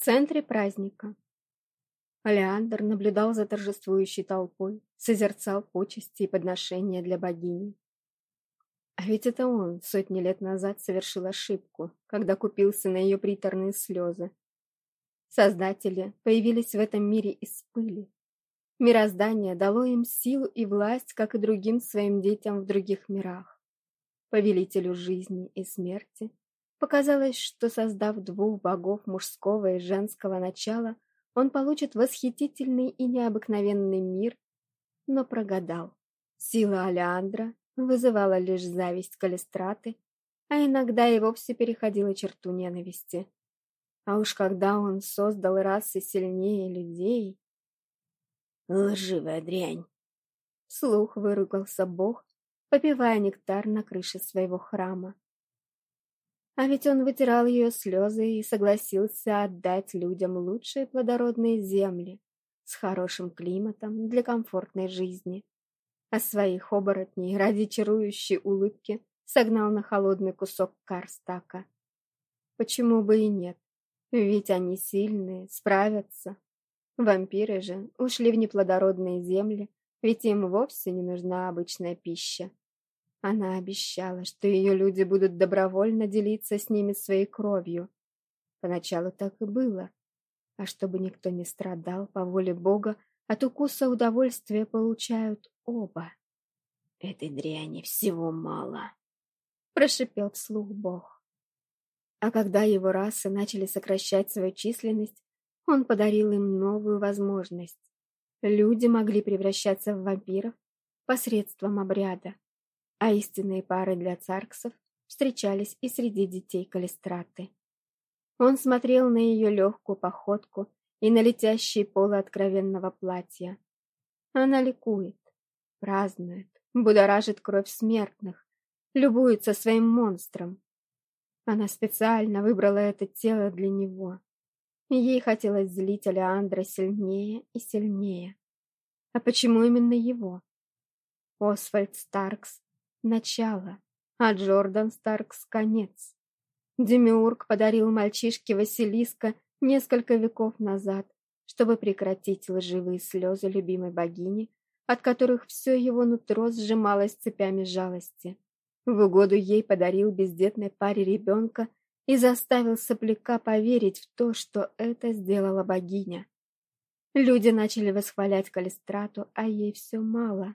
центре праздника. Алеандр наблюдал за торжествующей толпой, созерцал почести и подношения для богини. А ведь это он сотни лет назад совершил ошибку, когда купился на ее приторные слезы. Создатели появились в этом мире из пыли. Мироздание дало им силу и власть, как и другим своим детям в других мирах. Повелителю жизни и смерти Показалось, что создав двух богов мужского и женского начала, он получит восхитительный и необыкновенный мир, но прогадал. Сила Алеандра вызывала лишь зависть Калистраты, а иногда и вовсе переходила черту ненависти. А уж когда он создал расы сильнее людей... Лживая дрянь! Слух выругался бог, попивая нектар на крыше своего храма. А ведь он вытирал ее слезы и согласился отдать людям лучшие плодородные земли с хорошим климатом для комфортной жизни. А своих оборотней ради чарующей улыбки согнал на холодный кусок карстака. Почему бы и нет? Ведь они сильные, справятся. Вампиры же ушли в неплодородные земли, ведь им вовсе не нужна обычная пища. Она обещала, что ее люди будут добровольно делиться с ними своей кровью. Поначалу так и было. А чтобы никто не страдал по воле Бога, от укуса удовольствия получают оба. «Этой дряни всего мало», — прошипел вслух Бог. А когда его расы начали сокращать свою численность, он подарил им новую возможность. Люди могли превращаться в вампиров посредством обряда а истинные пары для царксов встречались и среди детей Калистраты. Он смотрел на ее легкую походку и на летящие полы откровенного платья. Она ликует, празднует, будоражит кровь смертных, любуется своим монстром. Она специально выбрала это тело для него. Ей хотелось злить Алеандра сильнее и сильнее. А почему именно его? Освальд Старкс начало, а Джордан Старкс — конец. Демиург подарил мальчишке Василиска несколько веков назад, чтобы прекратить лживые слезы любимой богини, от которых все его нутро сжималось цепями жалости. В угоду ей подарил бездетной паре ребенка и заставил сопляка поверить в то, что это сделала богиня. Люди начали восхвалять Калистрату, а ей все мало.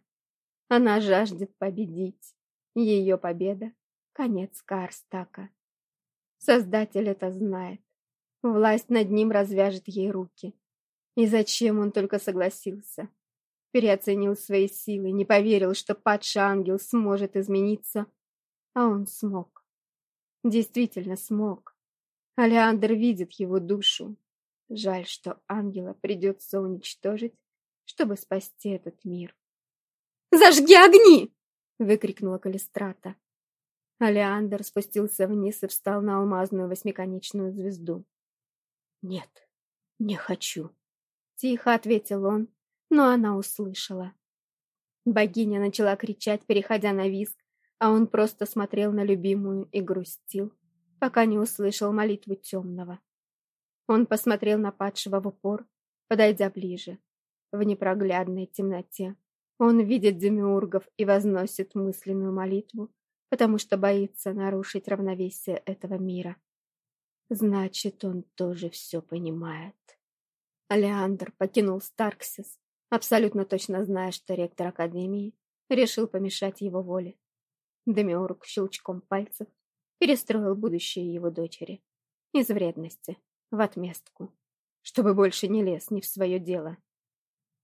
Она жаждет победить. Ее победа — конец Карстака. Создатель это знает. Власть над ним развяжет ей руки. И зачем он только согласился? Переоценил свои силы, не поверил, что падший ангел сможет измениться. А он смог. Действительно смог. Алеандр видит его душу. Жаль, что ангела придется уничтожить, чтобы спасти этот мир. «Зажги огни!» — выкрикнула Калистрата. Алеандр спустился вниз и встал на алмазную восьмиконечную звезду. «Нет, не хочу», — тихо ответил он, но она услышала. Богиня начала кричать, переходя на визг, а он просто смотрел на любимую и грустил, пока не услышал молитву темного. Он посмотрел на падшего в упор, подойдя ближе, в непроглядной темноте. Он видит демиургов и возносит мысленную молитву, потому что боится нарушить равновесие этого мира. Значит, он тоже все понимает. Алеандр покинул Старксис, абсолютно точно зная, что ректор Академии решил помешать его воле. Демиург щелчком пальцев перестроил будущее его дочери. Из вредности, в отместку, чтобы больше не лез ни в свое дело,